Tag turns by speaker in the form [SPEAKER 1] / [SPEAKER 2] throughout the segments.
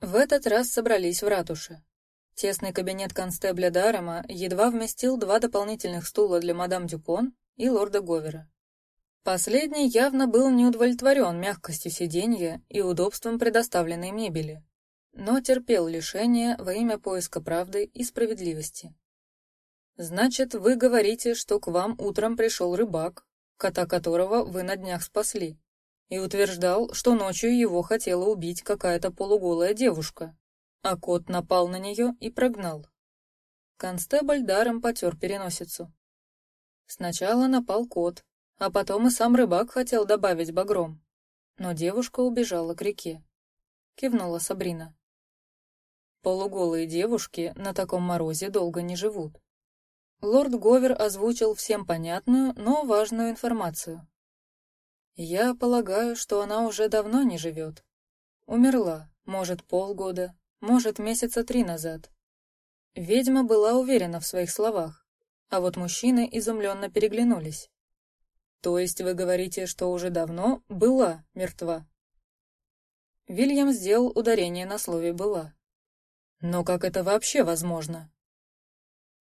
[SPEAKER 1] В этот раз собрались в ратуше. Тесный кабинет констебля Дарема едва вместил два дополнительных стула для мадам Дюпон и лорда Говера. Последний явно был не удовлетворен мягкостью сиденья и удобством предоставленной мебели, но терпел лишение во имя поиска правды и справедливости. Значит, вы говорите, что к вам утром пришел рыбак, кота которого вы на днях спасли, и утверждал, что ночью его хотела убить какая-то полуголая девушка, а кот напал на нее и прогнал. Констебль даром потер переносицу. Сначала напал кот, а потом и сам рыбак хотел добавить багром, но девушка убежала к реке. Кивнула Сабрина. Полуголые девушки на таком морозе долго не живут. Лорд Говер озвучил всем понятную, но важную информацию. Я полагаю, что она уже давно не живет. Умерла, может, полгода, может, месяца три назад. Ведьма была уверена в своих словах, а вот мужчины изумленно переглянулись. То есть вы говорите, что уже давно была мертва? Вильям сделал ударение на слове «была». Но как это вообще возможно?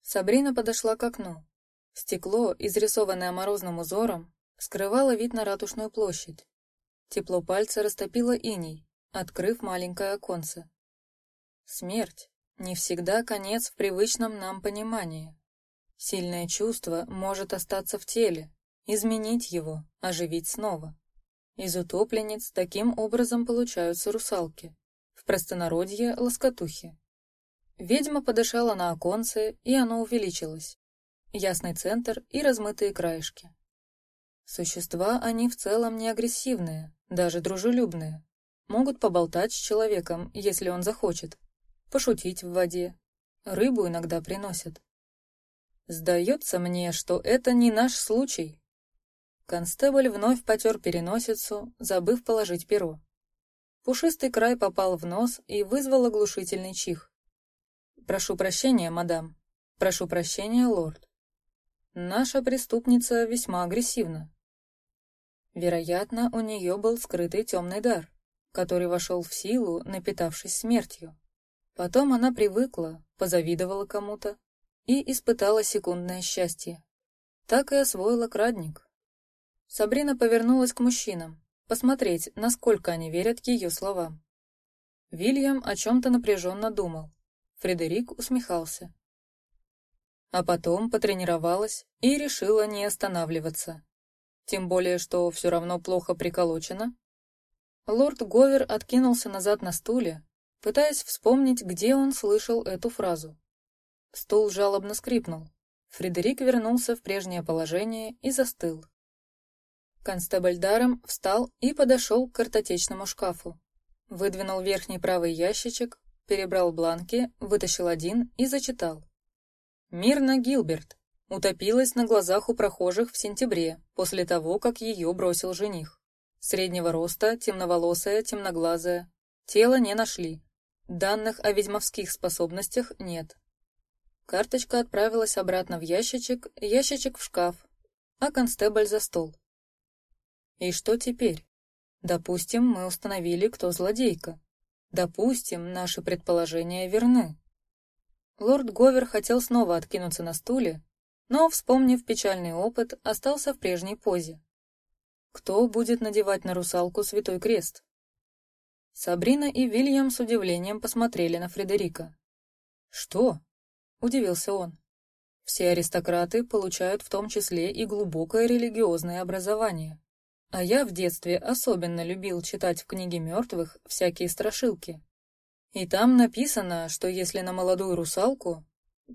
[SPEAKER 1] Сабрина подошла к окну. Стекло, изрисованное морозным узором, скрывало вид на ратушную площадь. Тепло пальца растопило иней, открыв маленькое оконце. Смерть не всегда конец в привычном нам понимании. Сильное чувство может остаться в теле, изменить его, оживить снова. Из утопленниц таким образом получаются русалки, в простонародье лоскотухи. Ведьма подышала на оконце, и оно увеличилось. Ясный центр и размытые краешки. Существа они в целом не агрессивные, даже дружелюбные. Могут поболтать с человеком, если он захочет, пошутить в воде. Рыбу иногда приносят. Сдается мне, что это не наш случай. Констебль вновь потер переносицу, забыв положить перо. Пушистый край попал в нос и вызвал оглушительный чих. Прошу прощения, мадам. Прошу прощения, лорд. Наша преступница весьма агрессивна. Вероятно, у нее был скрытый темный дар, который вошел в силу, напитавшись смертью. Потом она привыкла, позавидовала кому-то и испытала секундное счастье. Так и освоила крадник. Сабрина повернулась к мужчинам, посмотреть, насколько они верят ее словам. Вильям о чем-то напряженно думал. Фредерик усмехался. А потом потренировалась и решила не останавливаться. Тем более, что все равно плохо приколочено. Лорд Говер откинулся назад на стуле, пытаясь вспомнить, где он слышал эту фразу. Стул жалобно скрипнул. Фредерик вернулся в прежнее положение и застыл. Констебль даром встал и подошел к картотечному шкафу. Выдвинул верхний правый ящичек, перебрал бланки, вытащил один и зачитал. Мирна Гилберт утопилась на глазах у прохожих в сентябре, после того, как ее бросил жених. Среднего роста, темноволосая, темноглазая. Тело не нашли. Данных о ведьмовских способностях нет. Карточка отправилась обратно в ящичек, ящичек в шкаф, а констебль за стол. И что теперь? Допустим, мы установили, кто злодейка. Допустим, наши предположения верны. Лорд Говер хотел снова откинуться на стуле, но, вспомнив печальный опыт, остался в прежней позе. Кто будет надевать на русалку святой крест? Сабрина и Вильям с удивлением посмотрели на Фредерика. Что? удивился он. Все аристократы получают в том числе и глубокое религиозное образование. А я в детстве особенно любил читать в книге мертвых всякие страшилки. И там написано, что если на молодую русалку,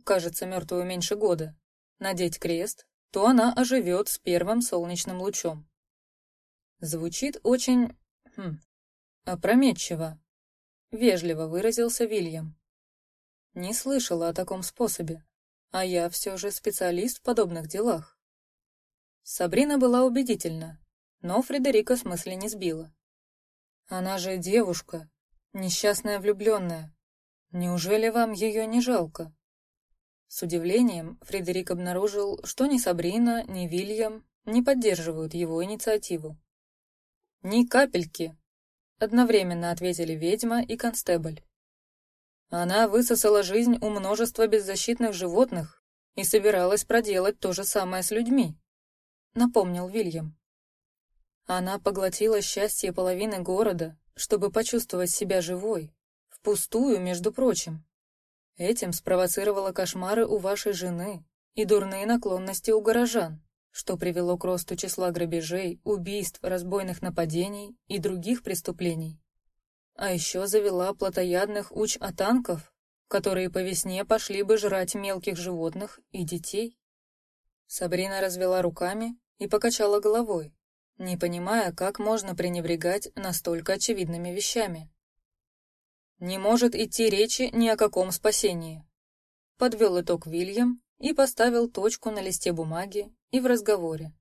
[SPEAKER 1] кажется, мертвую меньше года, надеть крест, то она оживет с первым солнечным лучом. Звучит очень... Хм, опрометчиво. Вежливо выразился Вильям. Не слышала о таком способе, а я все же специалист в подобных делах. Сабрина была убедительна, но Фредерика с не сбила. Она же девушка, несчастная влюбленная. Неужели вам ее не жалко? С удивлением Фредерик обнаружил, что ни Сабрина, ни Вильям не поддерживают его инициативу. Ни капельки, одновременно ответили ведьма и констебль. Она высосала жизнь у множества беззащитных животных и собиралась проделать то же самое с людьми, напомнил Вильям. Она поглотила счастье половины города, чтобы почувствовать себя живой, впустую, между прочим. Этим спровоцировала кошмары у вашей жены и дурные наклонности у горожан, что привело к росту числа грабежей, убийств, разбойных нападений и других преступлений. А еще завела плотоядных уч-атанков, которые по весне пошли бы жрать мелких животных и детей. Сабрина развела руками и покачала головой, не понимая, как можно пренебрегать настолько очевидными вещами. Не может идти речи ни о каком спасении. Подвел итог Вильям и поставил точку на листе бумаги и в разговоре.